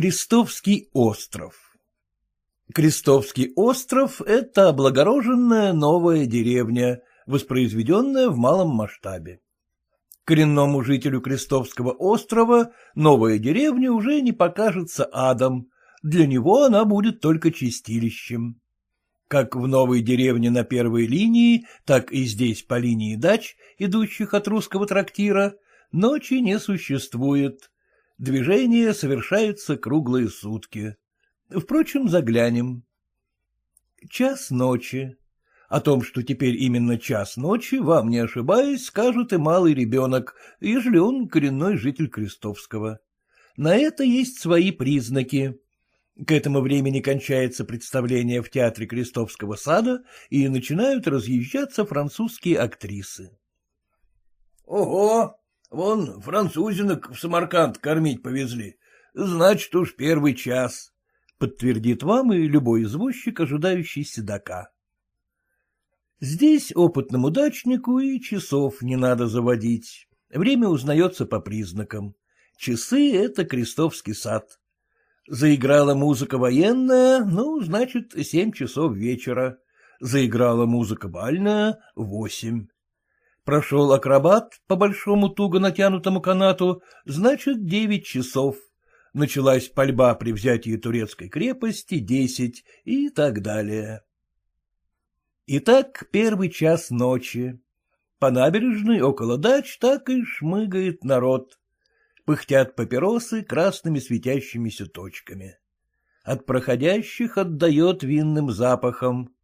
Крестовский остров Крестовский остров — это облагороженная новая деревня, воспроизведенная в малом масштабе. Коренному жителю Крестовского острова новая деревня уже не покажется адом, для него она будет только чистилищем. Как в новой деревне на первой линии, так и здесь по линии дач, идущих от русского трактира, ночи не существует. Движение совершается круглые сутки. Впрочем, заглянем. Час ночи. О том, что теперь именно час ночи, вам не ошибаясь, скажет и малый ребенок, ежели он коренной житель Крестовского. На это есть свои признаки. К этому времени кончается представление в театре Крестовского сада, и начинают разъезжаться французские актрисы. — Ого! Вон французинок в Самарканд кормить повезли. Значит уж первый час, — подтвердит вам и любой извозчик, ожидающий седока. Здесь опытному дачнику и часов не надо заводить. Время узнается по признакам. Часы — это крестовский сад. Заиграла музыка военная, ну, значит, семь часов вечера. Заиграла музыка бальная — восемь. Прошел акробат по большому туго натянутому канату, значит, девять часов. Началась пальба при взятии турецкой крепости — десять и так далее. Итак, первый час ночи. По набережной около дач так и шмыгает народ. Пыхтят папиросы красными светящимися точками. От проходящих отдает винным запахом.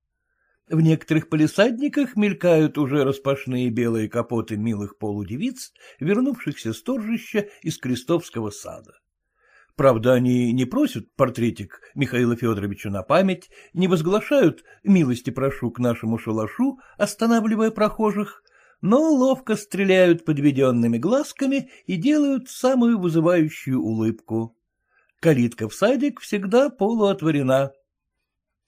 В некоторых полисадниках мелькают уже распашные белые капоты милых полудевиц, вернувшихся с торжища из Крестовского сада. Правда, они не просят портретик Михаила Федоровича на память, не возглашают «милости прошу к нашему шалашу», останавливая прохожих, но ловко стреляют подведенными глазками и делают самую вызывающую улыбку. Калитка в садик всегда полуотворена.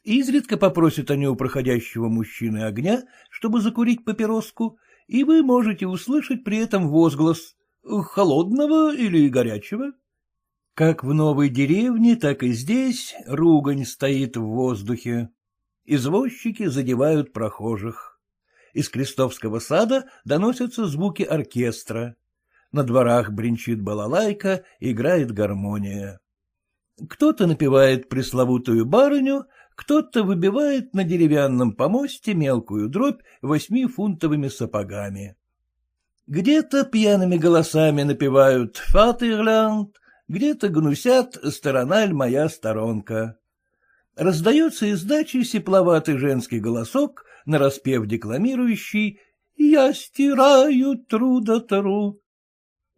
Изредка попросят они у проходящего мужчины огня, чтобы закурить папироску, и вы можете услышать при этом возглас «холодного или горячего». Как в новой деревне, так и здесь ругань стоит в воздухе. Извозчики задевают прохожих. Из Крестовского сада доносятся звуки оркестра. На дворах бренчит балалайка, играет гармония. Кто-то напевает пресловутую барыню, кто-то выбивает на деревянном помосте мелкую дробь восьмифунтовыми сапогами. Где-то пьяными голосами напевают «Фатерланд», где-то гнусят «Сторона моя сторонка». Раздается из дачи сепловатый женский голосок, нараспев декламирующий «Я стираю трудотору».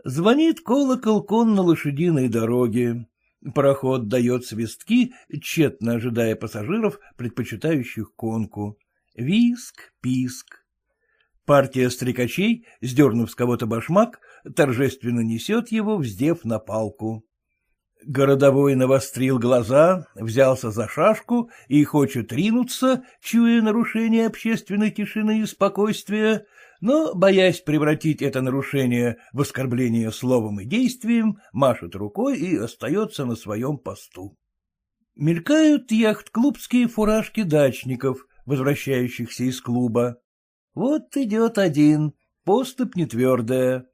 Звонит колокол кон на лошадиной дороге. Пароход дает свистки, тщетно ожидая пассажиров, предпочитающих конку. Виск, писк. Партия стрекачей, сдернув с кого-то башмак, торжественно несет его, вздев на палку. Городовой навострил глаза, взялся за шашку и хочет ринуться, чуя нарушение общественной тишины и спокойствия, но, боясь превратить это нарушение в оскорбление словом и действием, машет рукой и остается на своем посту. Мелькают яхт-клубские фуражки дачников, возвращающихся из клуба. Вот идет один, поступ нетвердая.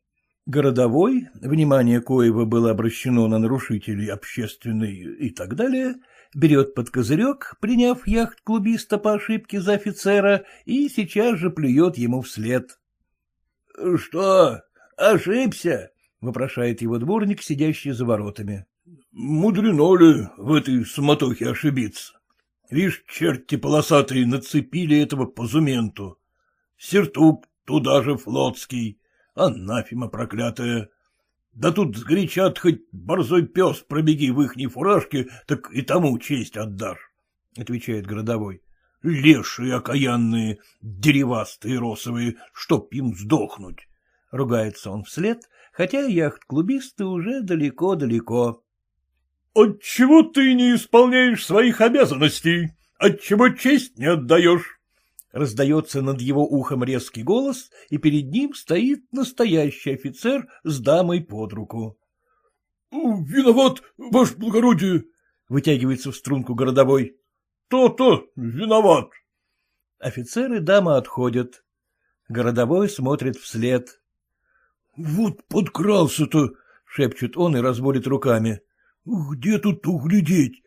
Городовой, внимание коего было обращено на нарушителей общественной и так далее, берет под козырек, приняв яхт-клубиста по ошибке за офицера, и сейчас же плюет ему вслед. — Что, ошибся? — вопрошает его дворник, сидящий за воротами. — Мудрено ли в этой суматохе ошибиться? Вишь, черти полосатые нацепили этого позументу. Сертук туда же флотский, анафима проклятая. Да тут сгорячат хоть борзой пес пробеги в ихней фуражке, так и тому честь отдашь, — отвечает городовой. Лешие окаянные, деревастые росовые, чтоб им сдохнуть. Ругается он вслед, хотя яхт-клубисты уже далеко-далеко. — Отчего ты не исполняешь своих обязанностей? Отчего честь не отдаешь? Раздается над его ухом резкий голос, и перед ним стоит настоящий офицер с дамой под руку. — Виноват, ваше благородие. Вытягивается в струнку городовой. То-то, виноват. Офицеры дама отходят. Городовой смотрит вслед. — Вот подкрался-то, — шепчет он и разводит руками. — Где тут углядеть?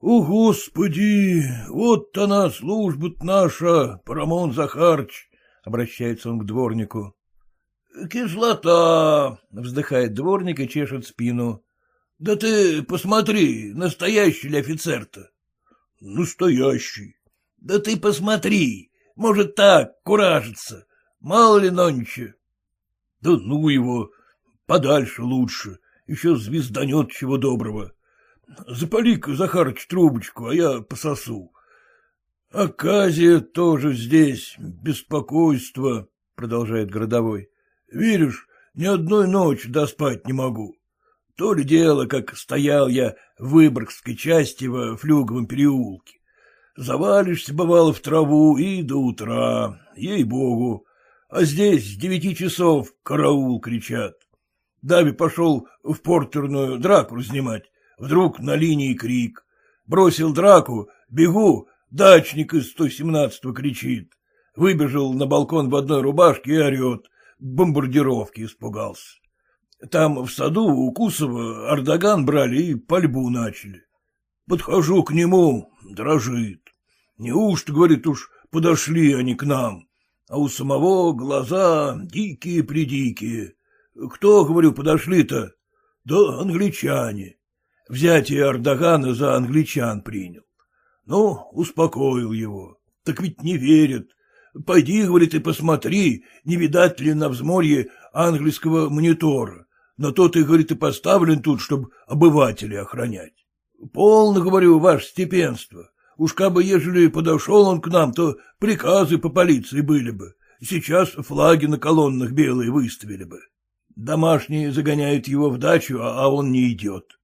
О, Господи, вот она служба наша, Парамон Захарч, — обращается он к дворнику. — Кислота, — вздыхает дворник и чешет спину. — Да ты посмотри, настоящий ли офицер-то? — Настоящий. — Да ты посмотри, может так, куражится, мало ли нонче. — Да ну его, подальше лучше, еще звезданет чего доброго. Запали-ка, Захарыч, трубочку, а я пососу. Аказия тоже здесь, беспокойство, — продолжает городовой. Веришь, ни одной ночи доспать не могу. То ли дело, как стоял я в Выборгской части во Флюговом переулке. Завалишься, бывало, в траву и до утра, ей-богу. А здесь с девяти часов караул кричат. Дави пошел в портерную драку разнимать. Вдруг на линии крик. Бросил драку, бегу, дачник из 117-го кричит. Выбежал на балкон в одной рубашке и орет. Бомбардировки испугался. Там в саду у Кусова Ардаган брали и пальбу начали. Подхожу к нему, дрожит. Неужто, говорит, уж подошли они к нам? а у самого глаза дикие-придикие. Кто, говорю, подошли-то? Да англичане. Взятие Ардагана за англичан принял. Ну, успокоил его. Так ведь не верят. Пойди, говорит, и посмотри, не видать ли на взморье английского монитора. На то ты, говорит, и поставлен тут, чтобы обывателей охранять. Полно, говорю, ваше степенство. Уж кабы, ежели подошел он к нам, то приказы по полиции были бы. Сейчас флаги на колоннах белые выставили бы. Домашние загоняют его в дачу, а, а он не идет.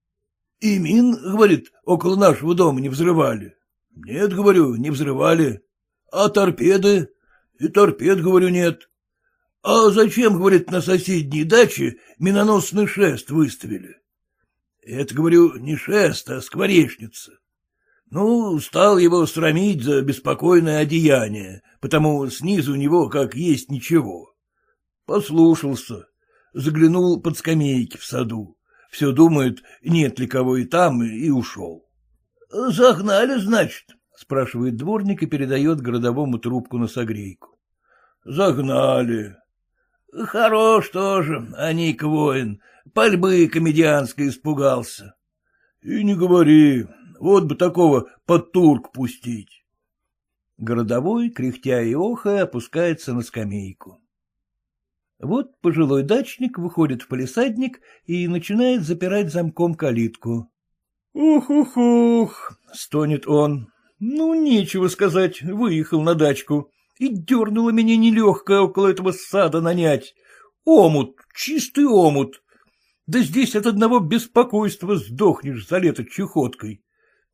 И мин, говорит, около нашего дома не взрывали. Нет, говорю, не взрывали. А торпеды? И торпед, говорю, нет. А зачем, говорит, на соседней даче миноносный шест выставили? Это, говорю, не шест, а скворечница. Ну, стал его срамить за беспокойное одеяние, потому снизу у него как есть ничего. Послушался, заглянул под скамейки в саду. Все думает, нет ли кого и там, и ушел. — Загнали, значит? — спрашивает дворник и передает городовому трубку на согрейку. — Загнали. — Хорош тоже, а Ник воин. Пальбы комедианской испугался. — И не говори, вот бы такого под турк пустить. Городовой, кряхтя и охая, опускается на скамейку. Вот пожилой дачник выходит в полисадник и начинает запирать замком калитку. «Ух-ух-ух!» — стонет он. «Ну, нечего сказать, выехал на дачку. И дернуло меня нелегкое около этого сада нанять. Омут, чистый омут. Да здесь от одного беспокойства сдохнешь за лето чехоткой.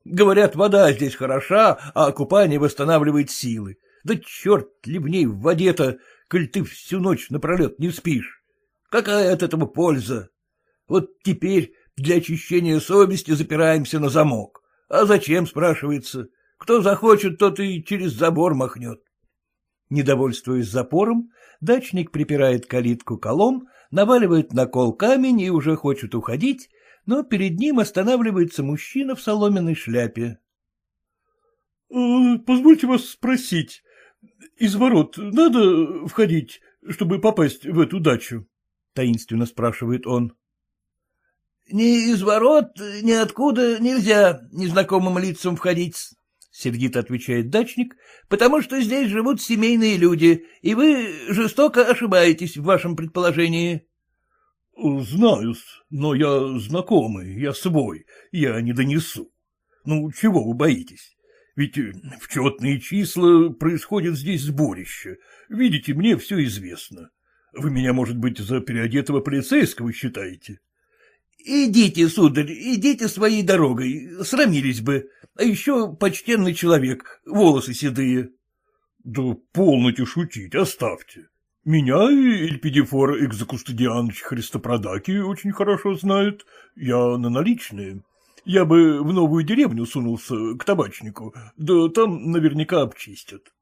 Говорят, вода здесь хороша, а купание восстанавливает силы. Да черт ли в ней в воде-то, коль ты всю ночь напролет не спишь. Какая от этого польза? Вот теперь для очищения совести запираемся на замок. А зачем, спрашивается? Кто захочет, тот и через забор махнет. Недовольствуясь запором, дачник припирает калитку колом, наваливает на кол камень и уже хочет уходить, но перед ним останавливается мужчина в соломенной шляпе. «Э, — Позвольте вас спросить, из ворот надо входить, чтобы попасть в эту дачу? — таинственно спрашивает он. — Ни из ворот, ни откуда нельзя незнакомым лицам входить, — сердито отвечает дачник, — потому что здесь живут семейные люди, и вы жестоко ошибаетесь в вашем предположении. —— Знаю-с, но я знакомый, я свой, я не донесу. Ну, чего вы боитесь? Ведь э, в четные числа происходит здесь сборище. Видите, мне все известно. Вы меня, может быть, за переодетого полицейского считаете? — Идите, сударь, идите своей дорогой, срамились бы. А еще почтенный человек, волосы седые. — Да полноте шутить, оставьте. — Меня Эльпидифор Экзокустадианович Христопродаки очень хорошо знают. Я на наличные. Я бы в новую деревню сунулся к табачнику, да там наверняка обчистят.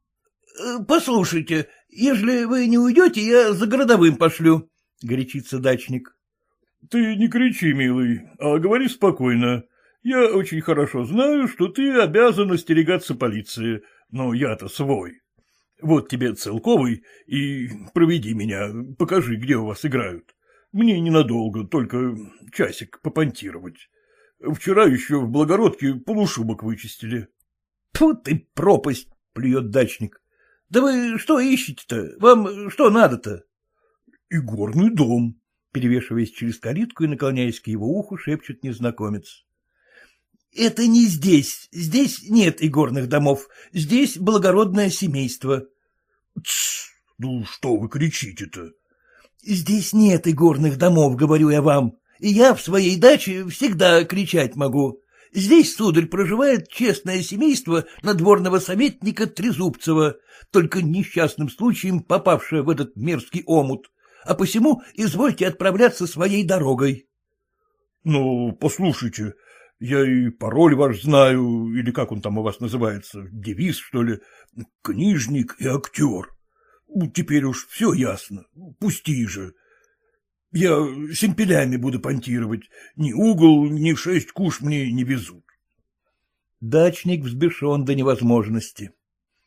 Э, — Послушайте, ежели вы не уйдете, я за городовым пошлю, — горячится дачник. — Ты не кричи, милый, а говори спокойно. Я очень хорошо знаю, что ты обязан остерегаться полиции, но я-то свой. Вот тебе целковый, и проведи меня, покажи, где у вас играют. Мне ненадолго, только часик попонтировать. Вчера еще в Благородке полушубок вычистили. — Фу ты, пропасть! — плюет дачник. — Да вы что ищете-то? Вам что надо-то? — Игорный дом, — перевешиваясь через калитку и наклоняясь к его уху, шепчет незнакомец. — Это не здесь. Здесь нет игорных домов. Здесь благородное семейство. — Тссс! Ну, что вы кричите-то? — Здесь нет игорных домов, говорю я вам я в своей даче всегда кричать могу. Здесь, сударь, проживает честное семейство надворного советника Трезубцева, только несчастным случаем попавшее в этот мерзкий омут, а посему извольте отправляться своей дорогой. — Ну, послушайте, я и пароль ваш знаю, или как он там у вас называется, девиз, что ли, книжник и актер. Теперь уж все ясно, пусти же. Я семпелями буду понтировать. Ни угол, ни в шесть куш мне не везут. Дачник взбешен до невозможности.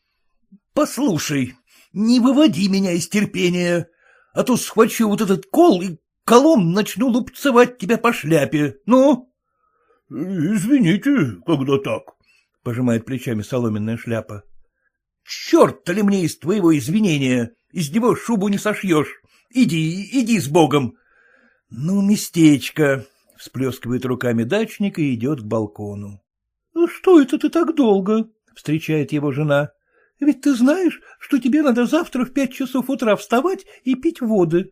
— Послушай, не выводи меня из терпения, а то схвачу вот этот кол и колом начну лупцевать тебя по шляпе. Ну? — Извините, когда так, — пожимает плечами соломенная шляпа. — Черт-то ли мне из твоего извинения? Из него шубу не сошьешь. Иди, иди с Богом. Ну, местечко, — всплескивает руками дачник и идет к балкону. — Что это ты так долго? — встречает его жена. — Ведь ты знаешь, что тебе надо завтра в пять часов утра вставать и пить воды.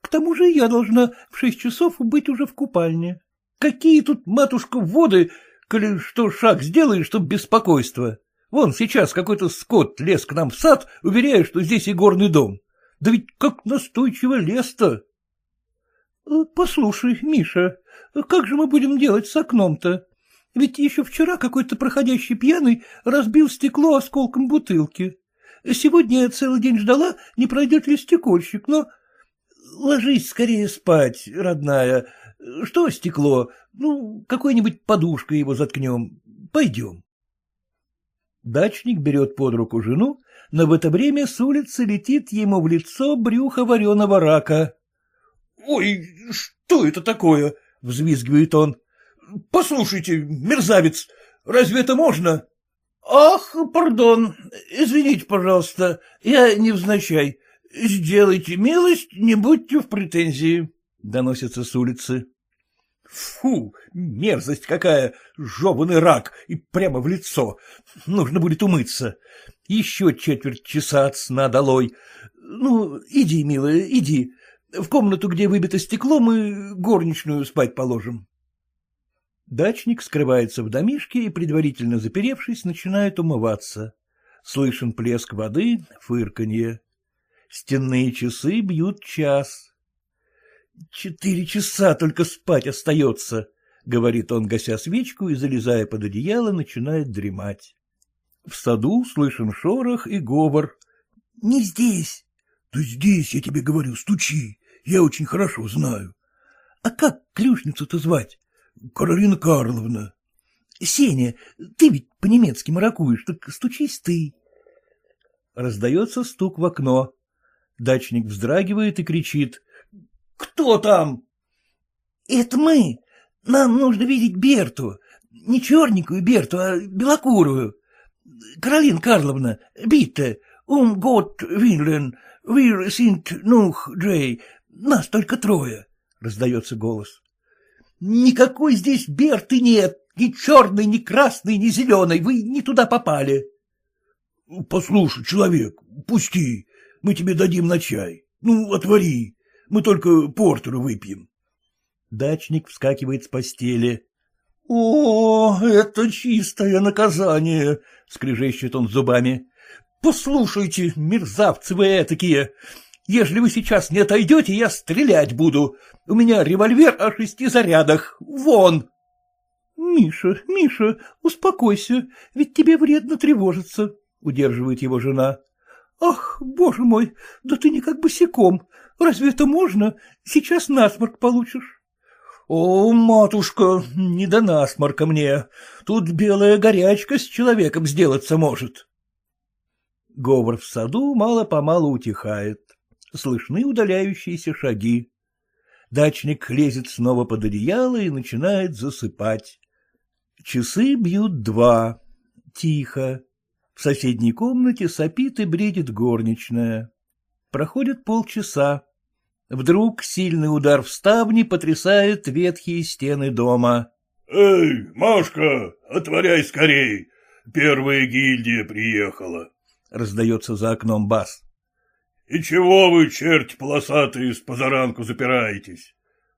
К тому же я должна в шесть часов быть уже в купальне. Какие тут, матушка, воды, коли что шаг сделаешь, чтоб беспокойство? Вон сейчас какой-то скот лез к нам в сад, уверяя, что здесь и горный дом. Да ведь как настойчиво лес-то! Э, — Послушай, Миша, как же мы будем делать с окном-то? Ведь еще вчера какой-то проходящий пьяный разбил стекло осколком бутылки. Сегодня я целый день ждала, не пройдет ли стекольщик, но... Ложись скорее спать, родная. Что стекло? Ну, какой-нибудь подушкой его заткнем. Пойдем. Дачник берет под руку жену но в это время с улицы летит ему в лицо брюхо вареного рака. — Ой, что это такое? — взвизгивает он. — Послушайте, мерзавец, разве это можно? — Ах, пардон, извините, пожалуйста, я невзначай. Сделайте милость, не будьте в претензии, — доносится с улицы. Фу, мерзость какая, жеванный рак, и прямо в лицо. Нужно будет умыться. Еще четверть часа от сна долой. Ну, иди, милая, иди. В комнату, где выбито стекло, мы горничную спать положим. Дачник скрывается в домишке и, предварительно заперевшись, начинает умываться. Слышен плеск воды, фырканье. Стенные часы бьют час. — Четыре часа только спать остается, — говорит он, гася свечку и, залезая под одеяло, начинает дремать. В саду слышен шорох и говор. — Не здесь. — Да здесь, я тебе говорю, стучи. Я очень хорошо знаю. — А как клюшницу-то звать? — Каролина Карловна. — Сеня, ты ведь по-немецки маракуешь, так стучись ты. Раздается стук в окно. Дачник вздрагивает и кричит. Кто там? — Это мы. Нам нужно видеть Берту. Не черненькую Берту, а белокурую. Каролин Карловна, Битте, ум год Винлен, вир синт нух Джей. Нас только трое, — раздается голос. — Никакой здесь Берты нет, ни черной, ни красной, ни зеленой. Вы не туда попали. — Послушай, человек, пусти, мы тебе дадим на чай. Ну, отвори. Мы только портеру выпьем. Дачник вскакивает с постели. — О, это чистое наказание! — скрежещет он зубами. — Послушайте, мерзавцы вы этакие! Ежели вы сейчас не отойдете, я стрелять буду. У меня револьвер о шести зарядах. Вон! — Миша, Миша, успокойся, ведь тебе вредно тревожиться, — удерживает его жена. — Ах, боже мой, да ты не как босиком. Разве это можно? Сейчас насморк получишь. — О, матушка, не до насморка мне. Тут белая горячка с человеком сделаться может. Говор в саду мало-помалу утихает слышны удаляющиеся шаги. Дачник лезет снова под одеяло и начинает засыпать. Часы бьют два. Тихо. В соседней комнате сопит и бредит горничная. Проходит полчаса. Вдруг сильный удар в ставни потрясает ветхие стены дома. — Эй, Машка, отворяй скорей! Первая гильдия приехала! — раздается за окном бас. И чего вы, черти полосатые, с позаранку запираетесь?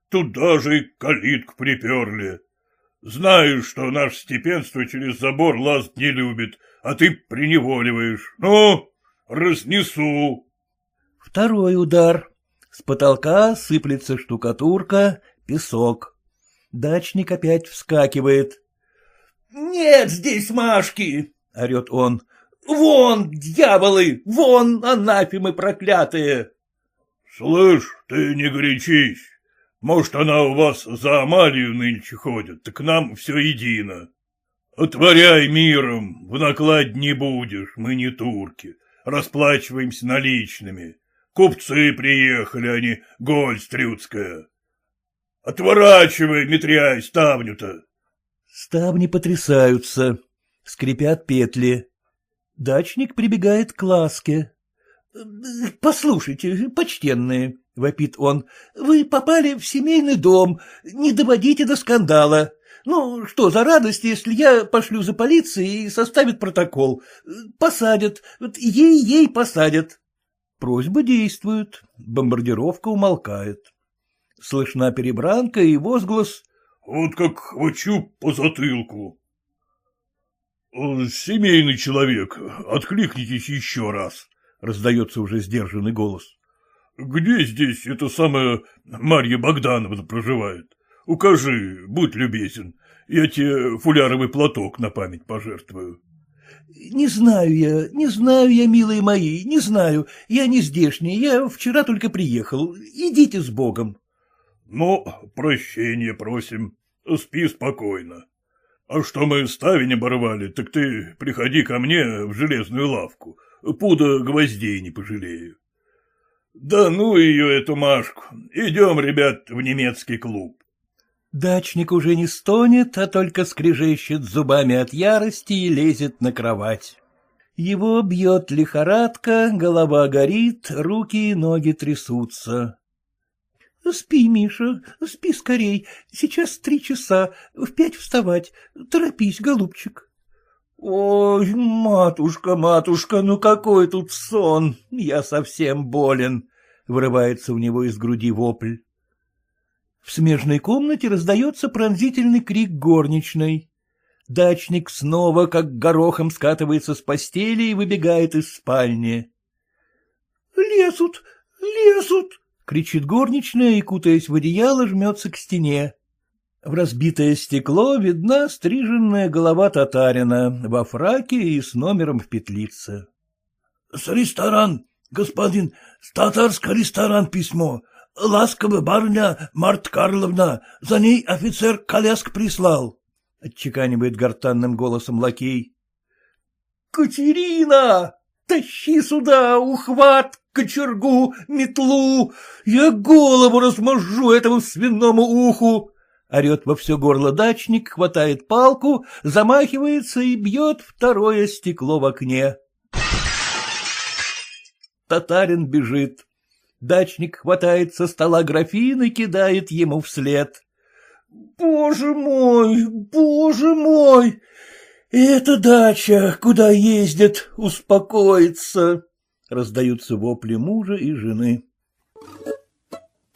Тут даже и калитку приперли. Знаешь, что наше степенство через забор лазать не любит, а ты приневоливаешь. Ну, разнесу. Второй удар. С потолка сыплется штукатурка, песок. Дачник опять вскакивает. — Нет здесь Машки! — орет он. Вон, дьяволы! Вон, анафемы проклятые! — Слышь, ты не горячись. Может, она у вас за Амалию нынче ходит, так нам все едино. Отворяй миром, в наклад не будешь, мы не турки. Расплачиваемся наличными. Купцы приехали, они голь стрюцкая. Отворачивай, метряй, ставню-то. Ставни потрясаются, скрипят петли. Дачник прибегает к ласке. — Послушайте, почтенные, — вопит он, — вы попали в семейный дом, не доводите до скандала. Ну, что за радость, если я пошлю за полицией и составит протокол. Посадят, ей-ей посадят. Просьба действует, бомбардировка умолкает. Слышна перебранка и возглас. — Вот как хвачу по затылку. — Семейный человек, откликнитесь еще раз, — раздается уже сдержанный голос. — Где здесь эта самая Марья Богдановна проживает? Укажи, будь любезен, я тебе фуляровый платок на память пожертвую. — Не знаю я, не знаю я, милые мои, не знаю. Я не здешний, я вчера только приехал. Идите с Богом. — Ну, прощения просим. Спи спокойно. А что мы ставень оборвали, так ты приходи ко мне в железную лавку. Пуда гвоздей не пожалею. Да ну ее, эту Машку. Идем, ребят, в немецкий клуб. Дачник уже не стонет, а только скрежещет зубами от ярости и лезет на кровать. Его бьет лихорадка, голова горит, руки и ноги трясутся. — Спи, Миша, спи скорей. Сейчас три часа, в пять вставать. Торопись, голубчик. — Ой, матушка, матушка, ну какой тут сон! Я совсем болен! — вырывается у него из груди вопль. В смежной комнате раздается пронзительный крик горничной. Дачник снова, как горохом, скатывается с постели и выбегает из спальни. — Лезут, лезут! — кричит горничная и, кутаясь в одеяло, жмется к стене. В разбитое стекло видна стриженная голова татарина во фраке и с номером в петлице. — С ресторан, господин, с татарского ресторан письмо. Ласковая барыня Март Карловна, за ней офицер коляск прислал, — отчеканивает гортанным голосом лакей. — Катерина! Тащи сюда ухват, кочергу, метлу, я голову размажу этому свиному уху. Орет во все горло дачник, хватает палку, замахивается и бьет второе стекло в окне. Татарин бежит. Дачник хватает со стола графин и кидает ему вслед. — Боже мой, боже мой! Это дача, куда ездят успокоиться! — раздаются вопли мужа и жены.